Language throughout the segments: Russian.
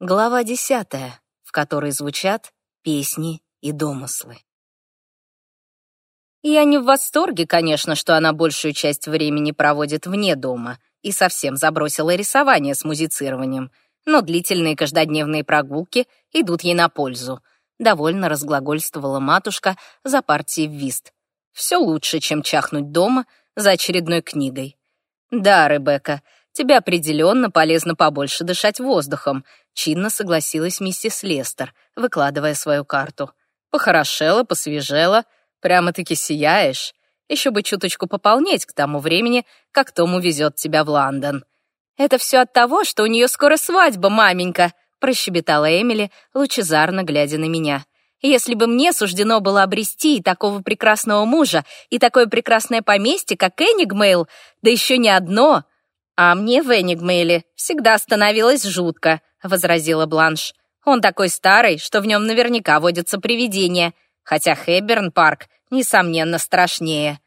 Глава десятая, в которой звучат песни и домыслы. Я не в восторге, конечно, что она большую часть времени проводит вне дома и совсем забросила рисование с музицированием, но длительные каждодневные прогулки идут ей на пользу. Довольно разглагольствовала матушка за партией в вист. Все лучше, чем чахнуть дома за очередной книгой. Да, Ребекка, тебе определенно полезно побольше дышать воздухом, чинно согласилась миссис Лестер, выкладывая свою карту. Похорошела, посвежела, прямо-таки сияешь. Еще бы чуточку пополнеть к тому времени, как Тому везет тебя в Лондон. Это все от того, что у нее скоро свадьба, маменька, прощебетала Эмили, лучезарно глядя на меня. Если бы мне суждено было обрести и такого прекрасного мужа, и такое прекрасное поместье, как Энигмейл, да еще не одно, а мне в Энигмейле всегда становилось жутко, возразила Бланш. Он такой старый, что в нем наверняка водятся привидения, хотя Хэбберн парк несомненно страшнее.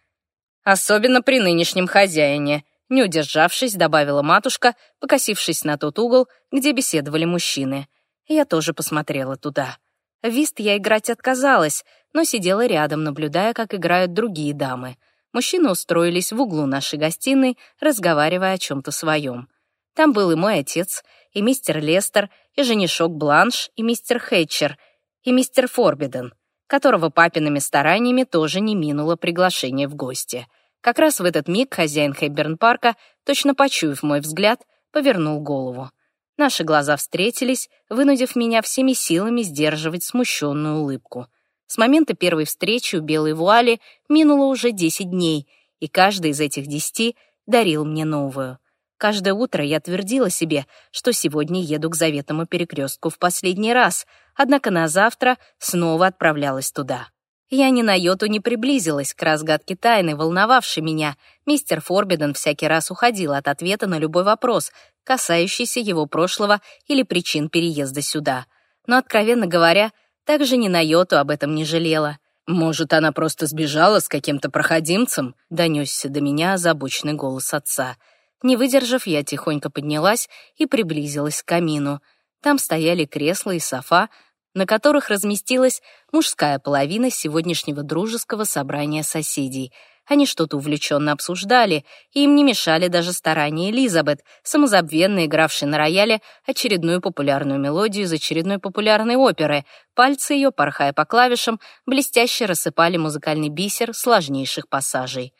Особенно при нынешнем хозяине, не удержавшись, добавила матушка, покосившись на тот угол, где беседовали мужчины. Я тоже посмотрела туда. вист я играть отказалась, но сидела рядом, наблюдая, как играют другие дамы. Мужчины устроились в углу нашей гостиной, разговаривая о чем-то своем. Там был и мой отец, и мистер Лестер, и женишок Бланш, и мистер Хэтчер, и мистер Форбиден, которого папиными стараниями тоже не минуло приглашение в гости — как раз в этот миг хозяин Хэбберн-парка, точно почуяв мой взгляд, повернул голову. Наши глаза встретились, вынудив меня всеми силами сдерживать смущенную улыбку. С момента первой встречи у Белой Вуали минуло уже десять дней, и каждый из этих десяти дарил мне новую. Каждое утро я твердила себе, что сегодня еду к заветному перекрестку в последний раз, однако на завтра снова отправлялась туда. Я ни на йоту не приблизилась к разгадке тайны, волновавшей меня. Мистер Форбиден всякий раз уходил от ответа на любой вопрос, касающийся его прошлого или причин переезда сюда. Но, откровенно говоря, также ни на йоту об этом не жалела. «Может, она просто сбежала с каким-то проходимцем?» — донесся до меня озабоченный голос отца. Не выдержав, я тихонько поднялась и приблизилась к камину. Там стояли кресла и софа, на которых разместилась мужская половина сегодняшнего дружеского собрания соседей. Они что-то увлеченно обсуждали, и им не мешали даже старания Элизабет, самозабвенно игравшей на рояле очередную популярную мелодию из очередной популярной оперы. Пальцы ее, порхая по клавишам, блестяще рассыпали музыкальный бисер сложнейших пассажей.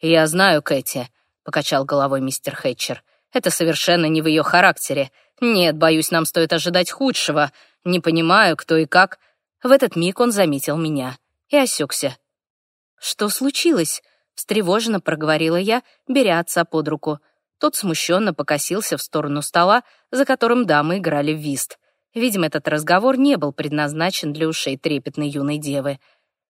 «Я знаю, Кэти», — покачал головой мистер Хэтчер. «Это совершенно не в ее характере. Нет, боюсь, нам стоит ожидать худшего. Не понимаю, кто и как. В этот миг он заметил меня и осекся. «Что случилось?» — встревоженно проговорила я, беря отца под руку. Тот смущенно покосился в сторону стола, за которым дамы играли в вист. Видимо, этот разговор не был предназначен для ушей трепетной юной девы.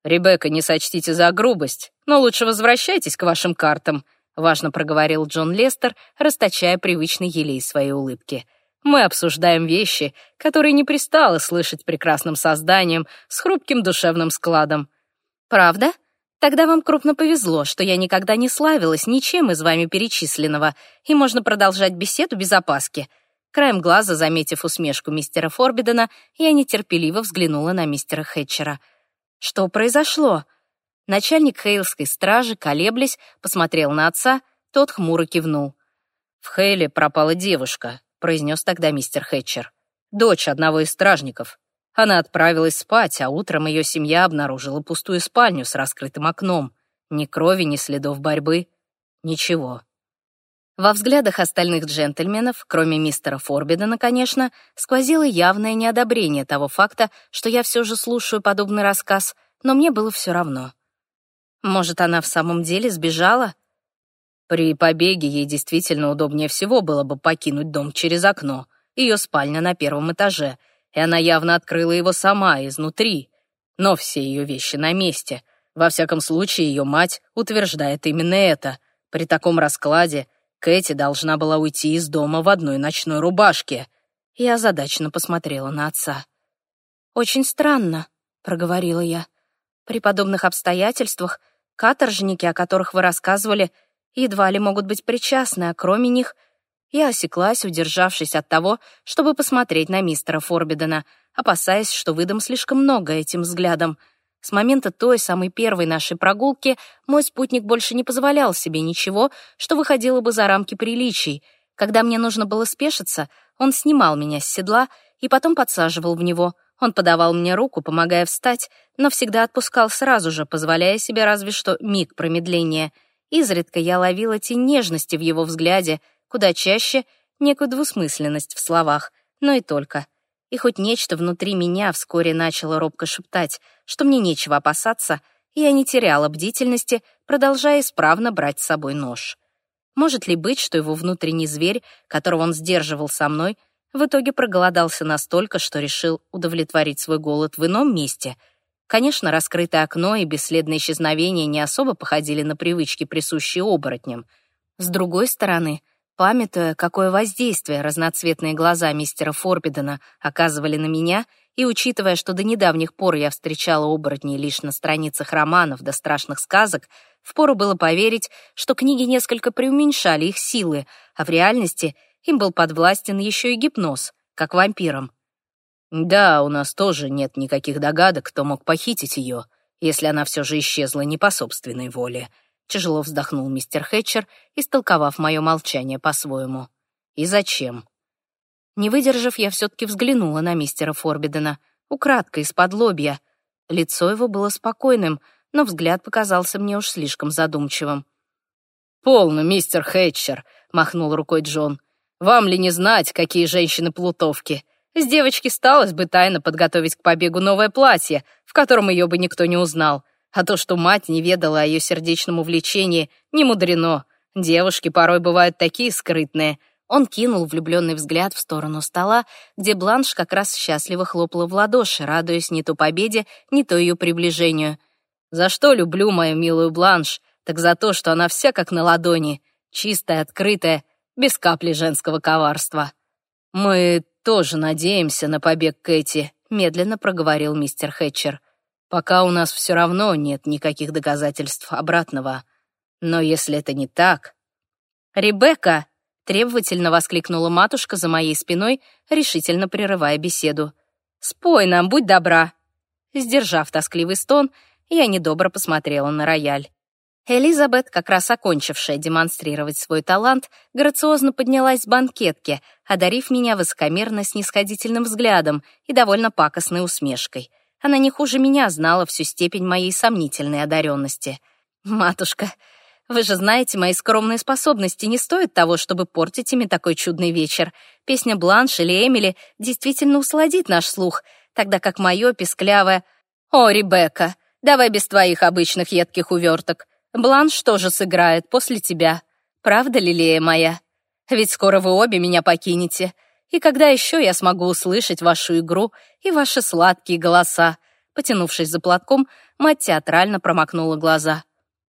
«Ребекка, не сочтите за грубость, но лучше возвращайтесь к вашим картам», — важно проговорил Джон Лестер, расточая привычный елей своей улыбки. Мы обсуждаем вещи, которые не пристало слышать прекрасным созданием с хрупким душевным складом. Правда? Тогда вам крупно повезло, что я никогда не славилась ничем из вами перечисленного, и можно продолжать беседу без опаски. Краем глаза, заметив усмешку мистера Форбидена, я нетерпеливо взглянула на мистера Хэтчера. Что произошло? Начальник Хейлской стражи, колеблясь, посмотрел на отца, тот хмуро кивнул. В Хейле пропала девушка, произнес тогда мистер Хэтчер. «Дочь одного из стражников. Она отправилась спать, а утром ее семья обнаружила пустую спальню с раскрытым окном. Ни крови, ни следов борьбы. Ничего». Во взглядах остальных джентльменов, кроме мистера Форбидена, конечно, сквозило явное неодобрение того факта, что я все же слушаю подобный рассказ, но мне было все равно. Может, она в самом деле сбежала? При побеге ей действительно удобнее всего было бы покинуть дом через окно. Ее спальня на первом этаже, и она явно открыла его сама изнутри. Но все ее вещи на месте. Во всяком случае, ее мать утверждает именно это. При таком раскладе Кэти должна была уйти из дома в одной ночной рубашке. Я озадаченно посмотрела на отца. «Очень странно», — проговорила я. «При подобных обстоятельствах каторжники, о которых вы рассказывали, едва ли могут быть причастны, а кроме них Я осеклась, удержавшись от того, чтобы посмотреть на мистера Форбидена, опасаясь, что выдам слишком много этим взглядом. С момента той самой первой нашей прогулки мой спутник больше не позволял себе ничего, что выходило бы за рамки приличий. Когда мне нужно было спешиться, он снимал меня с седла и потом подсаживал в него. Он подавал мне руку, помогая встать, но всегда отпускал сразу же, позволяя себе разве что миг промедления. Изредка я ловила тень нежности в его взгляде, куда чаще некую двусмысленность в словах, но и только. И хоть нечто внутри меня вскоре начало робко шептать, что мне нечего опасаться, я не теряла бдительности, продолжая исправно брать с собой нож. Может ли быть, что его внутренний зверь, которого он сдерживал со мной, в итоге проголодался настолько, что решил удовлетворить свой голод в ином месте? Конечно, раскрытое окно и бесследное исчезновение не особо походили на привычки, присущие оборотням. С другой стороны, памятуя, какое воздействие разноцветные глаза мистера Форбидена оказывали на меня, и учитывая, что до недавних пор я встречала оборотней лишь на страницах романов до страшных сказок, впору было поверить, что книги несколько преуменьшали их силы, а в реальности — им был подвластен еще и гипноз, как вампирам. Да, у нас тоже нет никаких догадок, кто мог похитить ее, если она все же исчезла не по собственной воле. Тяжело вздохнул мистер Хэтчер, истолковав мое молчание по-своему. И зачем? Не выдержав, я все-таки взглянула на мистера Форбидена, украдкой, из-под лобья. Лицо его было спокойным, но взгляд показался мне уж слишком задумчивым. «Полно, мистер Хэтчер», — махнул рукой Джон. Вам ли не знать, какие женщины плутовки? С девочки сталось бы тайно подготовить к побегу новое платье, в котором ее бы никто не узнал. А то, что мать не ведала о ее сердечном увлечении, не мудрено. Девушки порой бывают такие скрытные. Он кинул влюбленный взгляд в сторону стола, где Бланш как раз счастливо хлопала в ладоши, радуясь не то победе, не то ее приближению. «За что люблю мою милую Бланш? Так за то, что она вся как на ладони, чистая, открытая, без капли женского коварства. Мы тоже надеемся на побег Кэти, медленно проговорил мистер Хэтчер. Пока у нас все равно нет никаких доказательств обратного. Но если это не так... «Ребекка!» — требовательно воскликнула матушка за моей спиной, решительно прерывая беседу. «Спой нам, будь добра!» Сдержав тоскливый стон, я недобро посмотрела на рояль. Элизабет, как раз окончившая демонстрировать свой талант, грациозно поднялась с банкетки, одарив меня высокомерно-снисходительным взглядом и довольно пакостной усмешкой. Она не хуже меня знала всю степень моей сомнительной одаренности. «Матушка, вы же знаете, мои скромные способности не стоят того, чтобы портить ими такой чудный вечер. Песня Бланш или Эмили действительно усладит наш слух, тогда как мое песклявое «О, Ребекка, давай без твоих обычных едких уверток. Бланш тоже сыграет после тебя. Правда, Лилея моя? Ведь скоро вы обе меня покинете. И когда еще я смогу услышать вашу игру и ваши сладкие голоса?» Потянувшись за платком, мать театрально промокнула глаза.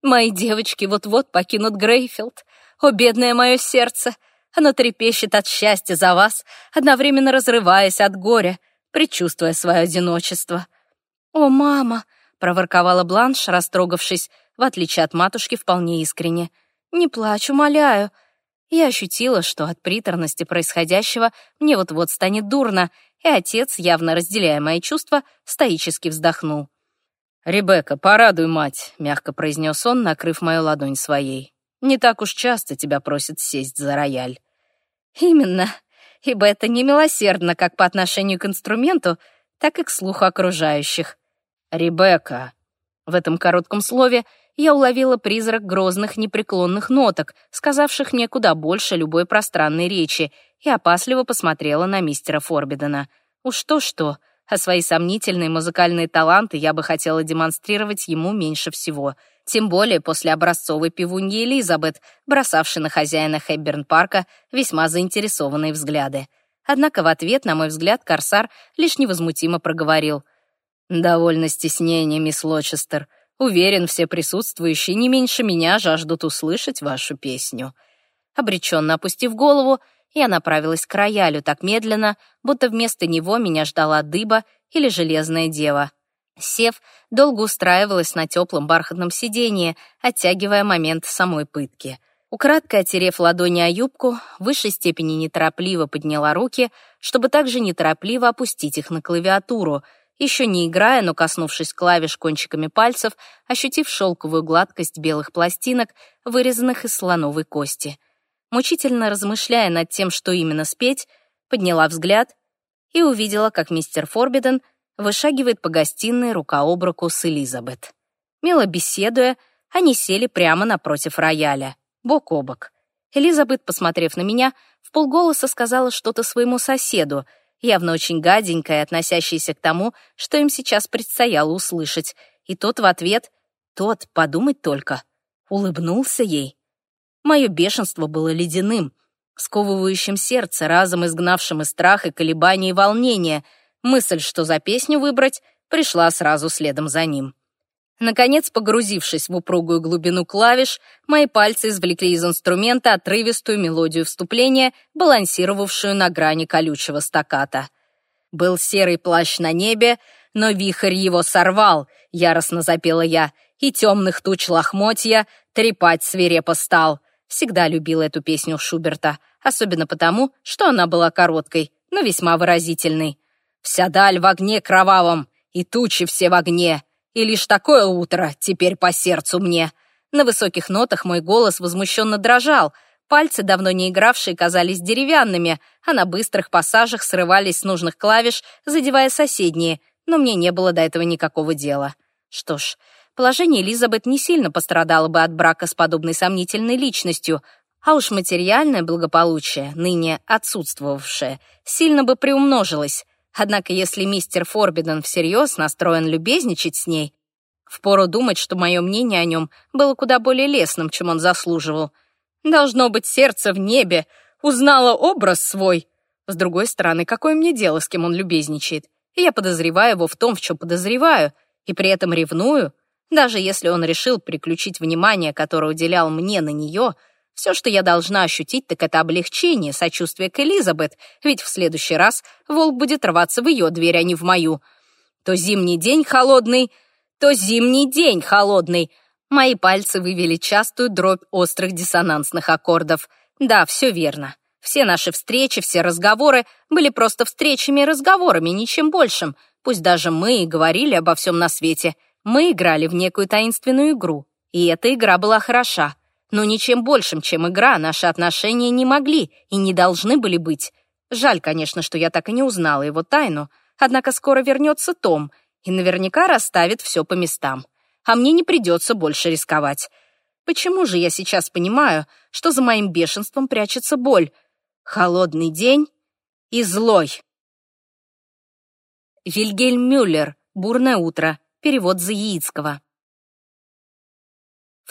«Мои девочки вот-вот покинут Грейфилд. О, бедное мое сердце! Оно трепещет от счастья за вас, одновременно разрываясь от горя, предчувствуя свое одиночество». «О, мама!» — проворковала Бланш, растрогавшись в отличие от матушки, вполне искренне. «Не плачь, умоляю». Я ощутила, что от приторности происходящего мне вот-вот станет дурно, и отец, явно разделяя мои чувства, стоически вздохнул. «Ребекка, порадуй мать», — мягко произнес он, накрыв мою ладонь своей. «Не так уж часто тебя просят сесть за рояль». «Именно, ибо это не милосердно как по отношению к инструменту, так и к слуху окружающих». «Ребекка». В этом коротком слове я уловила призрак грозных непреклонных ноток, сказавших мне куда больше любой пространной речи, и опасливо посмотрела на мистера Форбидена. Уж то-что, а свои сомнительные музыкальные таланты я бы хотела демонстрировать ему меньше всего. Тем более после образцовой пивуньи Элизабет, бросавшей на хозяина Хэбберн-парка весьма заинтересованные взгляды. Однако в ответ, на мой взгляд, Корсар лишь невозмутимо проговорил. «Довольно стеснение, мисс Лочестер. Уверен, все присутствующие не меньше меня жаждут услышать вашу песню». Обреченно опустив голову, я направилась к роялю так медленно, будто вместо него меня ждала дыба или железная дева. Сев, долго устраивалась на теплом бархатном сиденье, оттягивая момент самой пытки. Украдкой отерев ладони о юбку, в высшей степени неторопливо подняла руки, чтобы также неторопливо опустить их на клавиатуру, еще не играя, но коснувшись клавиш кончиками пальцев, ощутив шелковую гладкость белых пластинок, вырезанных из слоновой кости. Мучительно размышляя над тем, что именно спеть, подняла взгляд и увидела, как мистер Форбиден вышагивает по гостиной рука об руку с Элизабет. Мило беседуя, они сели прямо напротив рояля бок о бок. Элизабет, посмотрев на меня, в полголоса сказала что-то своему соседу, явно очень гаденькое, относящееся к тому, что им сейчас предстояло услышать. И тот в ответ, тот, подумать только, улыбнулся ей. Мое бешенство было ледяным, сковывающим сердце, разом изгнавшим и страх, и колебания, и волнение. Мысль, что за песню выбрать, пришла сразу следом за ним. Наконец, погрузившись в упругую глубину клавиш, мои пальцы извлекли из инструмента отрывистую мелодию вступления, балансировавшую на грани колючего стаката. «Был серый плащ на небе, но вихрь его сорвал», — яростно запела я, «и темных туч лохмотья трепать свирепо стал». Всегда любила эту песню Шуберта, особенно потому, что она была короткой, но весьма выразительной. «Вся даль в огне кровавом, и тучи все в огне», и лишь такое утро теперь по сердцу мне. На высоких нотах мой голос возмущенно дрожал, пальцы, давно не игравшие, казались деревянными, а на быстрых пассажах срывались с нужных клавиш, задевая соседние, но мне не было до этого никакого дела. Что ж, положение Элизабет не сильно пострадало бы от брака с подобной сомнительной личностью, а уж материальное благополучие, ныне отсутствовавшее, сильно бы приумножилось. Однако если мистер Форбиден всерьез настроен любезничать с ней, впору думать, что мое мнение о нем было куда более лестным, чем он заслуживал. Должно быть, сердце в небе узнало образ свой. С другой стороны, какое мне дело, с кем он любезничает? Я подозреваю его в том, в чем подозреваю, и при этом ревную. Даже если он решил переключить внимание, которое уделял мне на нее — все, что я должна ощутить, так это облегчение, сочувствие к Элизабет, ведь в следующий раз волк будет рваться в ее дверь, а не в мою. То зимний день холодный, то зимний день холодный. Мои пальцы вывели частую дробь острых диссонансных аккордов. Да, все верно. Все наши встречи, все разговоры были просто встречами и разговорами, ничем большим. Пусть даже мы и говорили обо всем на свете. Мы играли в некую таинственную игру. И эта игра была хороша но ничем большим, чем игра, наши отношения не могли и не должны были быть. Жаль, конечно, что я так и не узнала его тайну, однако скоро вернется Том и наверняка расставит все по местам. А мне не придется больше рисковать. Почему же я сейчас понимаю, что за моим бешенством прячется боль? Холодный день и злой. Вильгельм Мюллер. Бурное утро. Перевод Заиицкого.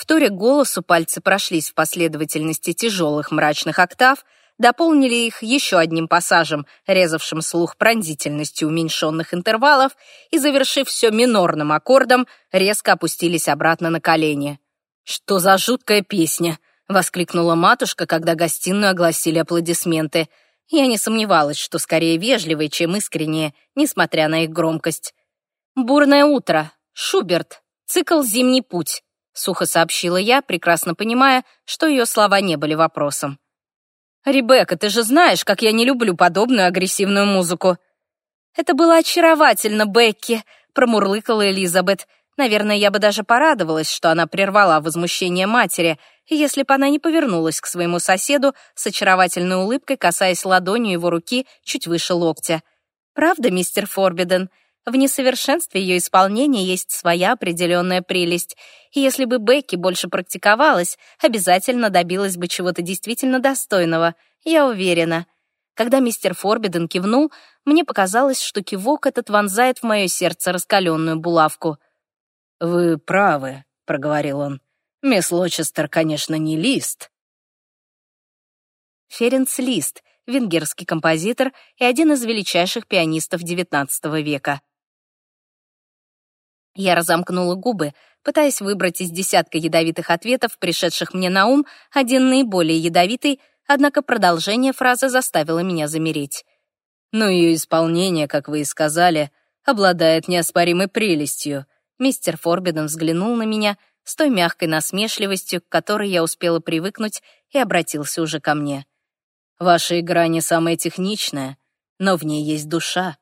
Вторя голосу пальцы прошлись в последовательности тяжелых мрачных октав, дополнили их еще одним пассажем, резавшим слух пронзительностью уменьшенных интервалов, и, завершив все минорным аккордом, резко опустились обратно на колени. «Что за жуткая песня!» — воскликнула матушка, когда гостиную огласили аплодисменты. Я не сомневалась, что скорее вежливые, чем искренние, несмотря на их громкость. «Бурное утро. Шуберт. Цикл «Зимний путь». — сухо сообщила я, прекрасно понимая, что ее слова не были вопросом. «Ребекка, ты же знаешь, как я не люблю подобную агрессивную музыку». «Это было очаровательно, Бекки», — промурлыкала Элизабет. Наверное, я бы даже порадовалась, что она прервала возмущение матери, если бы она не повернулась к своему соседу с очаровательной улыбкой, касаясь ладонью его руки чуть выше локтя. «Правда, мистер Форбиден? В несовершенстве ее исполнения есть своя определенная прелесть, и если бы Бекки больше практиковалась, обязательно добилась бы чего-то действительно достойного, я уверена. Когда мистер Форбиден кивнул, мне показалось, что кивок этот вонзает в мое сердце раскаленную булавку. «Вы правы», — проговорил он. «Мисс Лочестер, конечно, не Лист». Ференц Лист — венгерский композитор и один из величайших пианистов XIX века. Я разомкнула губы, пытаясь выбрать из десятка ядовитых ответов, пришедших мне на ум, один наиболее ядовитый, однако продолжение фразы заставило меня замереть. Но ее исполнение, как вы и сказали, обладает неоспоримой прелестью. Мистер Форбиден взглянул на меня с той мягкой насмешливостью, к которой я успела привыкнуть, и обратился уже ко мне. «Ваша игра не самая техничная, но в ней есть душа.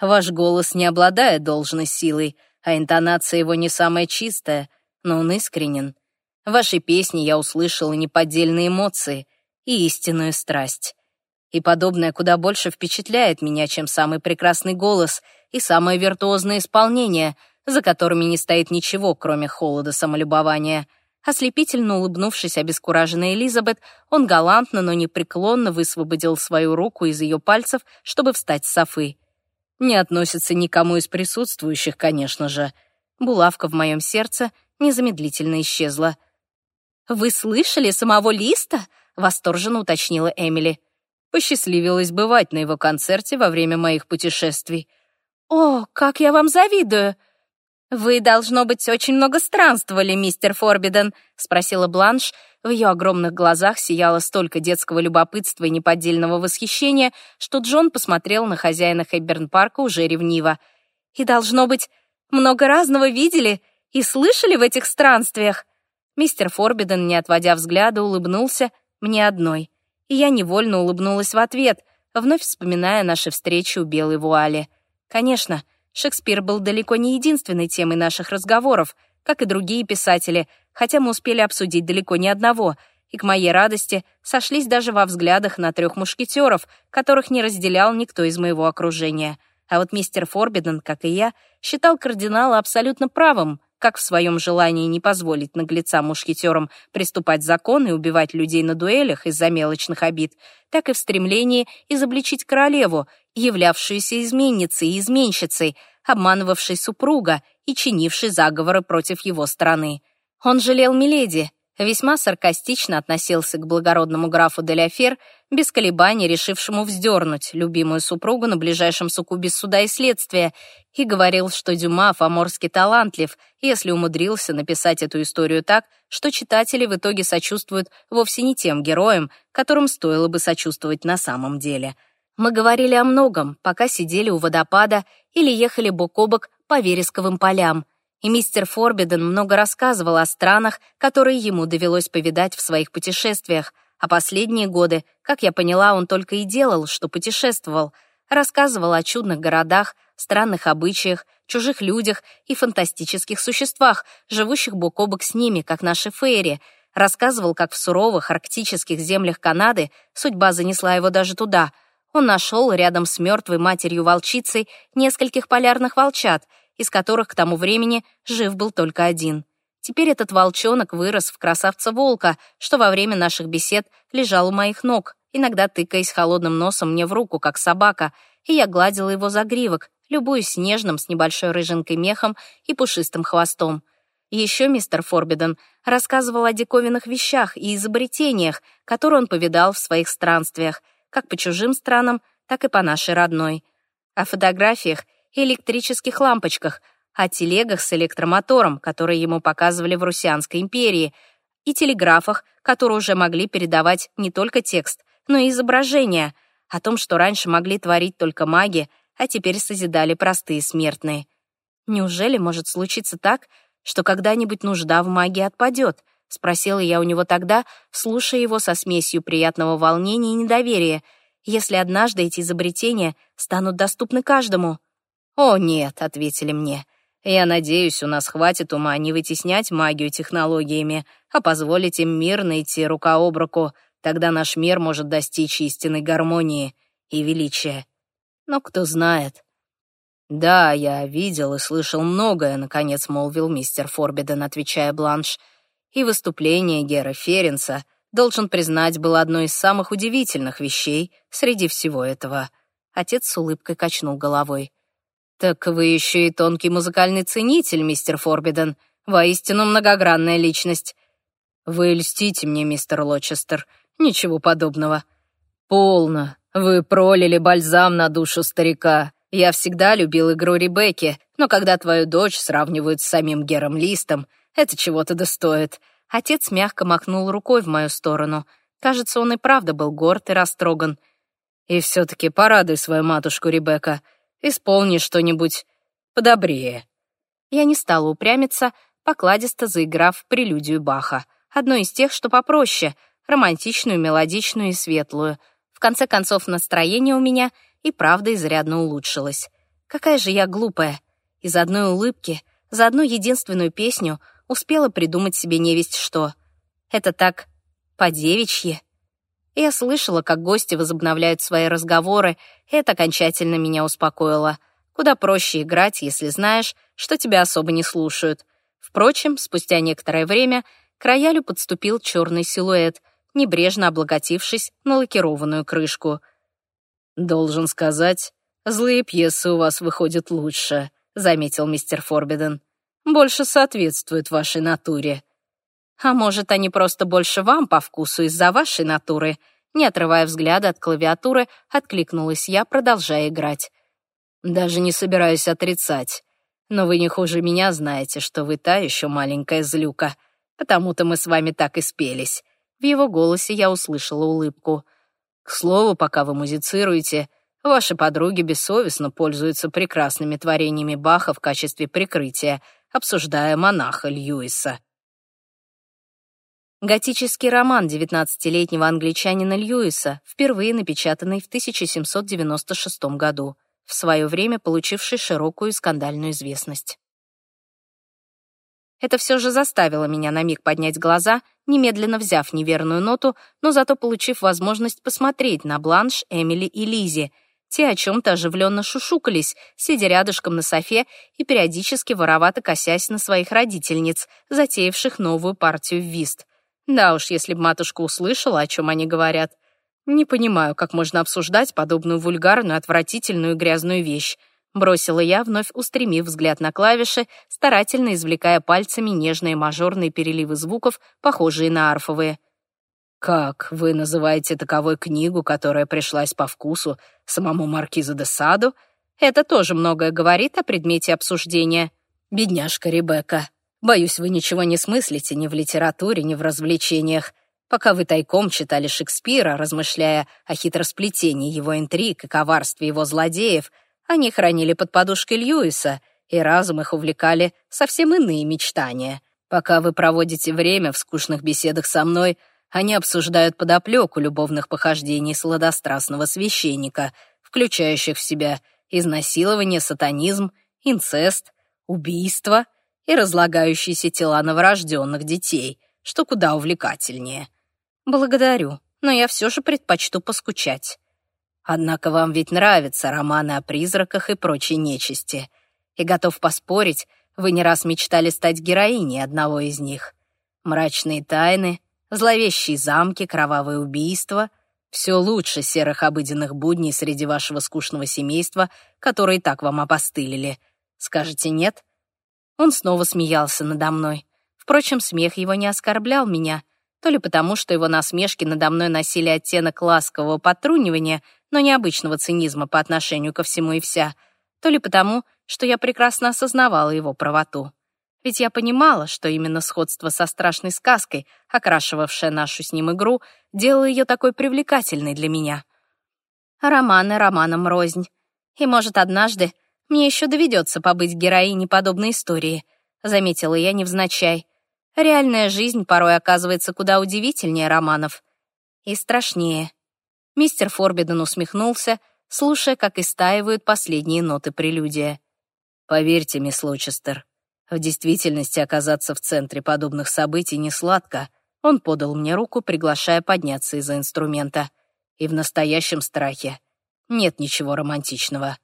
Ваш голос не обладает должной силой, а интонация его не самая чистая, но он искренен. В вашей песне я услышала неподдельные эмоции и истинную страсть. И подобное куда больше впечатляет меня, чем самый прекрасный голос и самое виртуозное исполнение, за которыми не стоит ничего, кроме холода самолюбования. Ослепительно улыбнувшись обескураженной Элизабет, он галантно, но непреклонно высвободил свою руку из ее пальцев, чтобы встать с софы. Не относится никому из присутствующих, конечно же. Булавка в моем сердце незамедлительно исчезла. «Вы слышали самого Листа?» — восторженно уточнила Эмили. Посчастливилось бывать на его концерте во время моих путешествий. «О, как я вам завидую!» «Вы, должно быть, очень много странствовали, мистер Форбиден», — спросила Бланш. В ее огромных глазах сияло столько детского любопытства и неподдельного восхищения, что Джон посмотрел на хозяина Хэбберн-парка уже ревниво. «И, должно быть, много разного видели и слышали в этих странствиях?» Мистер Форбиден, не отводя взгляда, улыбнулся мне одной. И я невольно улыбнулась в ответ, вновь вспоминая наши встречи у белой вуали. Конечно, — Шекспир был далеко не единственной темой наших разговоров, как и другие писатели, хотя мы успели обсудить далеко не одного, и к моей радости сошлись даже во взглядах на трех мушкетеров, которых не разделял никто из моего окружения. А вот мистер Форбиден, как и я, считал кардинала абсолютно правым, как в своем желании не позволить наглецам-мушкетерам приступать закон и убивать людей на дуэлях из-за мелочных обид, так и в стремлении изобличить королеву, являвшуюся изменницей и изменщицей, обманывавшей супруга и чинившей заговоры против его страны. Он жалел Миледи, весьма саркастично относился к благородному графу Деляфер, без колебаний решившему вздернуть любимую супругу на ближайшем суккубе суда и следствия, и говорил, что Дюма фаморски талантлив, если умудрился написать эту историю так, что читатели в итоге сочувствуют вовсе не тем героям, которым стоило бы сочувствовать на самом деле. Мы говорили о многом, пока сидели у водопада или ехали бок о бок по вересковым полям, и мистер Форбиден много рассказывал о странах, которые ему довелось повидать в своих путешествиях, а последние годы, как я поняла, он только и делал, что путешествовал, рассказывал о чудных городах, странных обычаях, чужих людях и фантастических существах, живущих бок о бок с ними, как наши фейри, рассказывал, как в суровых арктических землях Канады судьба занесла его даже туда. Он нашел рядом с мертвой матерью-волчицей нескольких полярных волчат — из которых к тому времени жив был только один. Теперь этот волчонок вырос в красавца-волка, что во время наших бесед лежал у моих ног, иногда тыкаясь холодным носом мне в руку, как собака, и я гладила его загривок, любуясь нежным с небольшой рыжинкой мехом и пушистым хвостом. Еще мистер Форбиден рассказывал о диковинных вещах и изобретениях, которые он повидал в своих странствиях, как по чужим странам, так и по нашей родной. О фотографиях электрических лампочках, о телегах с электромотором, которые ему показывали в Русианской империи, и телеграфах, которые уже могли передавать не только текст, но и изображения, о том, что раньше могли творить только маги, а теперь созидали простые смертные. Неужели может случиться так, что когда-нибудь нужда в магии отпадет? Спросила я у него тогда, слушая его со смесью приятного волнения и недоверия, если однажды эти изобретения станут доступны каждому. «О, нет», — ответили мне. «Я надеюсь, у нас хватит ума не вытеснять магию технологиями, а позволить им мирно идти рука об руку. Тогда наш мир может достичь истинной гармонии и величия. Но кто знает». «Да, я видел и слышал многое», — наконец молвил мистер Форбиден, отвечая Бланш. «И выступление Гера Ференса, должен признать, было одной из самых удивительных вещей среди всего этого». Отец с улыбкой качнул головой. «Так вы еще и тонкий музыкальный ценитель, мистер Форбиден. Воистину многогранная личность». «Вы льстите мне, мистер Лочестер. Ничего подобного». «Полно. Вы пролили бальзам на душу старика. Я всегда любил игру Ребекки, но когда твою дочь сравнивают с самим Гером Листом, это чего-то достоит». Отец мягко махнул рукой в мою сторону. Кажется, он и правда был горд и растроган. «И все-таки порадуй свою матушку, Ребекка. Исполни что-нибудь подобрее». Я не стала упрямиться, покладисто заиграв прелюдию Баха, одну из тех, что попроще, романтичную, мелодичную и светлую. В конце концов, настроение у меня и правда изрядно улучшилось. Какая же я глупая. Из одной улыбки, за одну единственную песню успела придумать себе невесть что. Это так по-девичьи. Я слышала, как гости возобновляют свои разговоры, и это окончательно меня успокоило. Куда проще играть, если знаешь, что тебя особо не слушают. Впрочем, спустя некоторое время к роялю подступил черный силуэт, небрежно облаготившись на лакированную крышку. «Должен сказать, злые пьесы у вас выходят лучше», — заметил мистер Форбиден. «Больше соответствуют вашей натуре». А может, они просто больше вам по вкусу из-за вашей натуры? Не отрывая взгляда от клавиатуры, откликнулась я, продолжая играть. Даже не собираюсь отрицать. Но вы не хуже меня знаете, что вы та еще маленькая злюка. Потому-то мы с вами так и спелись. В его голосе я услышала улыбку. К слову, пока вы музицируете, ваши подруги бессовестно пользуются прекрасными творениями Баха в качестве прикрытия, обсуждая монаха Льюиса. Готический роман 19-летнего англичанина Льюиса, впервые напечатанный в 1796 году, в свое время получивший широкую скандальную известность. Это все же заставило меня на миг поднять глаза, немедленно взяв неверную ноту, но зато получив возможность посмотреть на Бланш, Эмили и Лизи. Те о чем-то оживленно шушукались, сидя рядышком на софе и периодически воровато косясь на своих родительниц, затеявших новую партию в вист. Да уж, если б матушка услышала, о чем они говорят. Не понимаю, как можно обсуждать подобную вульгарную, отвратительную грязную вещь. Бросила я, вновь устремив взгляд на клавиши, старательно извлекая пальцами нежные мажорные переливы звуков, похожие на арфовые. «Как вы называете таковой книгу, которая пришлась по вкусу самому маркизу де Саду? Это тоже многое говорит о предмете обсуждения. Бедняжка Ребекка. Боюсь, вы ничего не смыслите ни в литературе, ни в развлечениях. Пока вы тайком читали Шекспира, размышляя о хитросплетении его интриг и коварстве его злодеев, они хранили под подушкой Льюиса, и разум их увлекали совсем иные мечтания. Пока вы проводите время в скучных беседах со мной, они обсуждают подоплеку любовных похождений сладострастного священника, включающих в себя изнасилование, сатанизм, инцест, убийство — и разлагающиеся тела новорожденных детей, что куда увлекательнее. Благодарю, но я все же предпочту поскучать. Однако вам ведь нравятся романы о призраках и прочей нечисти. И готов поспорить, вы не раз мечтали стать героиней одного из них. Мрачные тайны, зловещие замки, кровавые убийства — все лучше серых обыденных будней среди вашего скучного семейства, которые так вам опостылили. Скажете нет? Он снова смеялся надо мной. Впрочем, смех его не оскорблял меня, то ли потому, что его насмешки надо мной носили оттенок ласкового потрунивания, но необычного цинизма по отношению ко всему и вся, то ли потому, что я прекрасно осознавала его правоту. Ведь я понимала, что именно сходство со страшной сказкой, окрашивавшее нашу с ним игру, делало ее такой привлекательной для меня. Романы романом рознь. И, может, однажды мне еще доведется побыть героиней подобной истории, заметила я невзначай. Реальная жизнь порой оказывается куда удивительнее романов. И страшнее. Мистер Форбиден усмехнулся, слушая, как истаивают последние ноты прелюдия. «Поверьте, мисс Лочестер, в действительности оказаться в центре подобных событий не сладко», он подал мне руку, приглашая подняться из-за инструмента. И в настоящем страхе нет ничего романтичного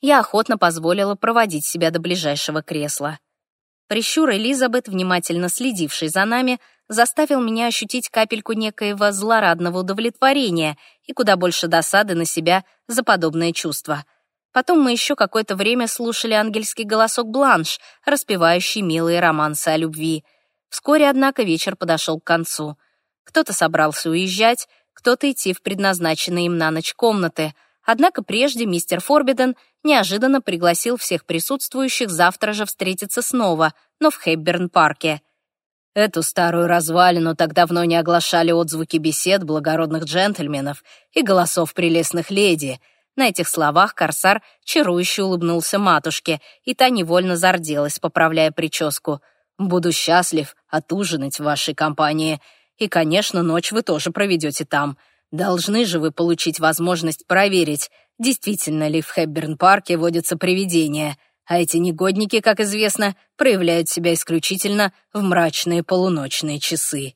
я охотно позволила проводить себя до ближайшего кресла. Прищур Элизабет, внимательно следивший за нами, заставил меня ощутить капельку некоего злорадного удовлетворения и куда больше досады на себя за подобное чувство. Потом мы еще какое-то время слушали ангельский голосок Бланш, распевающий милые романсы о любви. Вскоре, однако, вечер подошел к концу. Кто-то собрался уезжать, кто-то идти в предназначенные им на ночь комнаты — Однако прежде мистер Форбиден неожиданно пригласил всех присутствующих завтра же встретиться снова, но в Хэбберн-парке. Эту старую развалину так давно не оглашали отзвуки бесед благородных джентльменов и голосов прелестных леди. На этих словах корсар чарующе улыбнулся матушке, и та невольно зарделась, поправляя прическу. Буду счастлив отужинать в вашей компании. И, конечно, ночь вы тоже проведете там. Должны же вы получить возможность проверить, действительно ли в Хэбберн-парке водятся привидения. А эти негодники, как известно, проявляют себя исключительно в мрачные полуночные часы.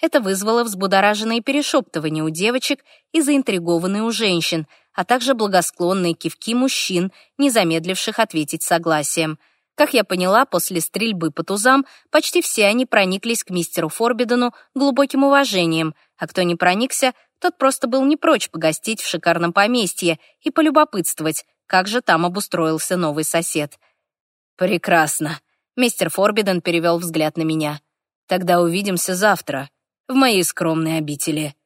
Это вызвало взбудораженные перешептывания у девочек и заинтригованные у женщин, а также благосклонные кивки мужчин, не замедливших ответить согласием. Как я поняла, после стрельбы по тузам почти все они прониклись к мистеру Форбидену глубоким уважением, а кто не проникся, тот просто был не прочь погостить в шикарном поместье и полюбопытствовать, как же там обустроился новый сосед. «Прекрасно», — мистер Форбиден перевел взгляд на меня. «Тогда увидимся завтра, в моей скромной обители».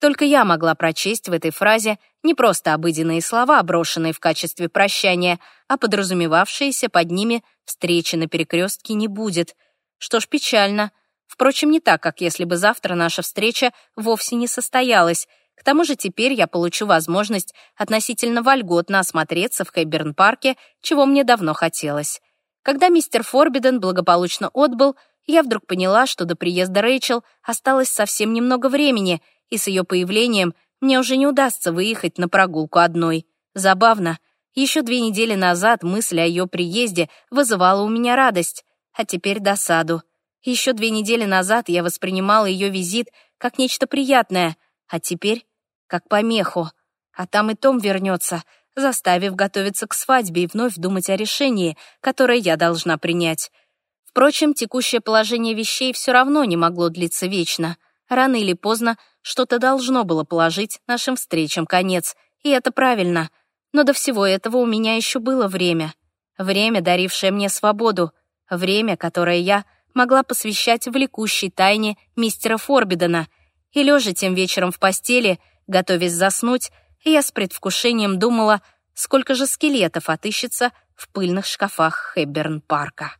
Только я могла прочесть в этой фразе не просто обыденные слова, брошенные в качестве прощания, а подразумевавшиеся под ними встречи на перекрестке не будет. Что ж, печально. Впрочем, не так, как если бы завтра наша встреча вовсе не состоялась. К тому же теперь я получу возможность относительно вольготно осмотреться в Хэйберн-парке, чего мне давно хотелось. Когда мистер Форбиден благополучно отбыл, я вдруг поняла, что до приезда Рэйчел осталось совсем немного времени, и с ее появлением мне уже не удастся выехать на прогулку одной. Забавно. Еще две недели назад мысль о ее приезде вызывала у меня радость, а теперь досаду. Еще две недели назад я воспринимала ее визит как нечто приятное, а теперь как помеху. А там и Том вернется, заставив готовиться к свадьбе и вновь думать о решении, которое я должна принять. Впрочем, текущее положение вещей все равно не могло длиться вечно. Рано или поздно что-то должно было положить нашим встречам конец, и это правильно. Но до всего этого у меня еще было время. Время, дарившее мне свободу. Время, которое я могла посвящать влекущей тайне мистера Форбидена. И лежа тем вечером в постели, готовясь заснуть, я с предвкушением думала, сколько же скелетов отыщется в пыльных шкафах Хэбберн-парка.